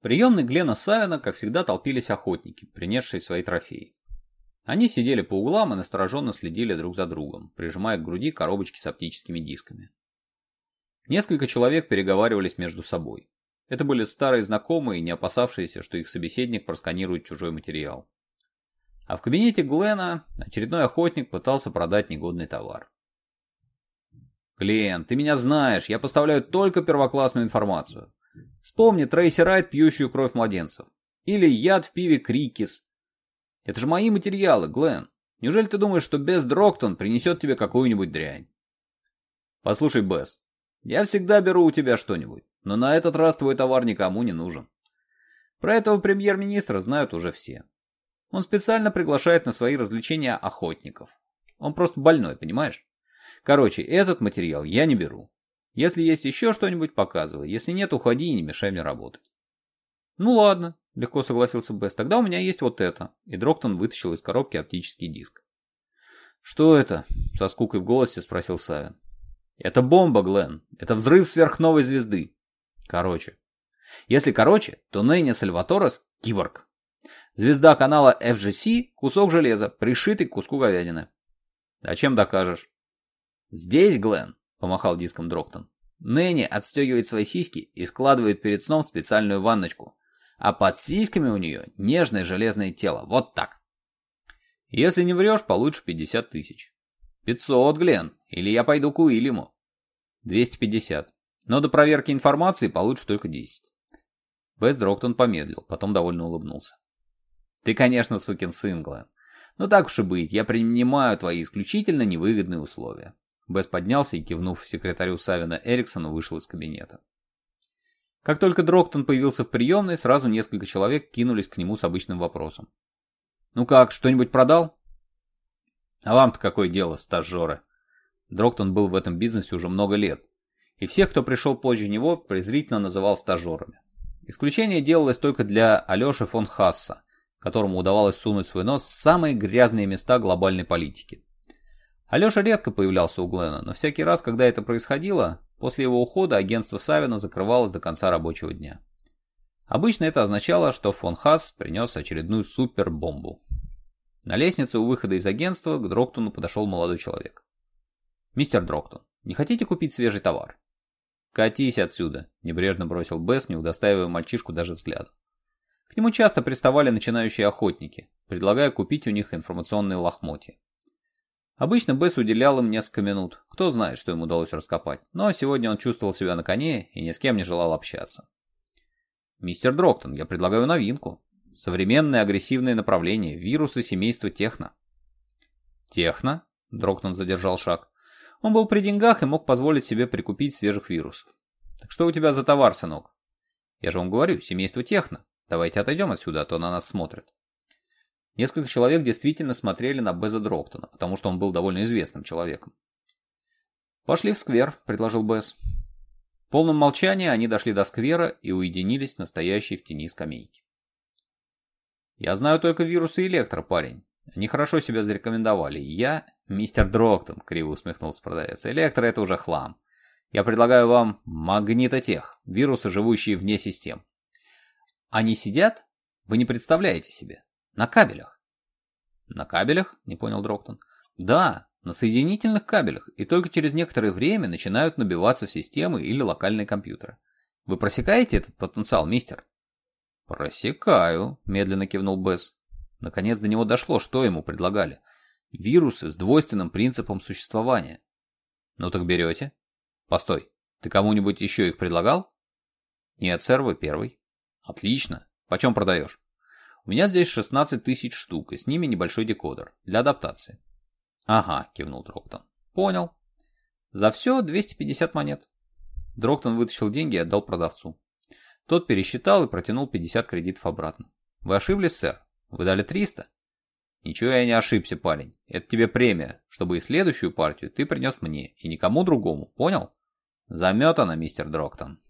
приемной Глена Савина, как всегда, толпились охотники, принесшие свои трофеи. Они сидели по углам и настороженно следили друг за другом, прижимая к груди коробочки с оптическими дисками. Несколько человек переговаривались между собой. Это были старые знакомые, не опасавшиеся, что их собеседник просканирует чужой материал. А в кабинете Глена очередной охотник пытался продать негодный товар. «Глен, ты меня знаешь, я поставляю только первоклассную информацию. Вспомни Трейси Райт, пьющую кровь младенцев. Или яд в пиве Крикис. Это же мои материалы, Глен. Неужели ты думаешь, что Бесс Дроктон принесет тебе какую-нибудь дрянь? Послушай, Бесс, я всегда беру у тебя что-нибудь, но на этот раз твой товар никому не нужен. Про этого премьер-министра знают уже все. Он специально приглашает на свои развлечения охотников. Он просто больной, понимаешь? Короче, этот материал я не беру. Если есть еще что-нибудь, показывай. Если нет, уходи и не мешай мне работать. Ну ладно, легко согласился Бесс. Тогда у меня есть вот это. И Дроктон вытащил из коробки оптический диск. Что это? Со скукой в голосе спросил Савин. Это бомба, Глен. Это взрыв сверхновой звезды. Короче. Если короче, то Нейня Сальваторос – киборг. Звезда канала FGC – кусок железа, пришитый к куску говядины. А чем докажешь? Здесь, Глен, помахал диском Дроктон. Нэнни отстегивает свои сиськи и складывает перед сном в специальную ванночку. А под сиськами у нее нежное железное тело. Вот так. Если не врешь, получишь 50 тысяч. 500, Глен, или я пойду к Уильяму. 250. Но до проверки информации получишь только 10. Бест Дроктон помедлил, потом довольно улыбнулся. Ты, конечно, сукин сын, Глен. Но так уж и быть, я принимаю твои исключительно невыгодные условия. Бесс поднялся и, кивнув секретарю Савина Эриксону, вышел из кабинета. Как только Дрогтон появился в приемной, сразу несколько человек кинулись к нему с обычным вопросом. «Ну как, что-нибудь продал?» «А вам-то какое дело, стажеры?» Дрогтон был в этом бизнесе уже много лет, и всех, кто пришел позже него, презрительно называл стажерами. Исключение делалось только для Алеши фон Хасса, которому удавалось сунуть свой нос в самые грязные места глобальной политики. Алеша редко появлялся у Глена, но всякий раз, когда это происходило, после его ухода агентство Савина закрывалось до конца рабочего дня. Обычно это означало, что фон Хасс принес очередную супербомбу. На лестнице у выхода из агентства к Дроктону подошел молодой человек. «Мистер Дроктон, не хотите купить свежий товар?» «Катись отсюда», — небрежно бросил Бесс, не удостаивая мальчишку даже взгляда. К нему часто приставали начинающие охотники, предлагая купить у них информационные лохмотья. Обычно Бесс уделял им несколько минут, кто знает, что ему удалось раскопать, но сегодня он чувствовал себя на коне и ни с кем не желал общаться. «Мистер Дроктон, я предлагаю новинку. Современное агрессивное направление, вирусы семейства Техно». «Техно?» – Дроктон задержал шаг. Он был при деньгах и мог позволить себе прикупить свежих вирусов. «Так что у тебя за товар, сынок?» «Я же вам говорю, семейство Техно. Давайте отойдем отсюда, а то на нас смотрят». Несколько человек действительно смотрели на Беза Дроктона, потому что он был довольно известным человеком. «Пошли в сквер», — предложил Без. В полном молчании они дошли до сквера и уединились настоящей в тени скамейки. «Я знаю только вирусы электро, парень. Они хорошо себя зарекомендовали. Я мистер Дроктон», — криво усмехнулся продавец. «Электро — это уже хлам. Я предлагаю вам магнитотех, вирусы, живущие вне систем. Они сидят? Вы не представляете себе. На кабелях. На кабелях? Не понял Дроктон. Да, на соединительных кабелях, и только через некоторое время начинают набиваться в системы или локальные компьютеры. Вы просекаете этот потенциал, мистер? Просекаю, медленно кивнул Бесс. Наконец до него дошло, что ему предлагали. Вирусы с двойственным принципом существования. Ну так берете? Постой, ты кому-нибудь еще их предлагал? Нет, сэр, вы первый. Отлично. Почем продаешь? У меня здесь 16 тысяч штук, и с ними небольшой декодер для адаптации. Ага, кивнул Дроктон. Понял. За все 250 монет. Дроктон вытащил деньги и отдал продавцу. Тот пересчитал и протянул 50 кредитов обратно. Вы ошиблись, сэр? Вы дали 300? Ничего я не ошибся, парень. Это тебе премия, чтобы и следующую партию ты принес мне, и никому другому, понял? Заметано, мистер Дроктон.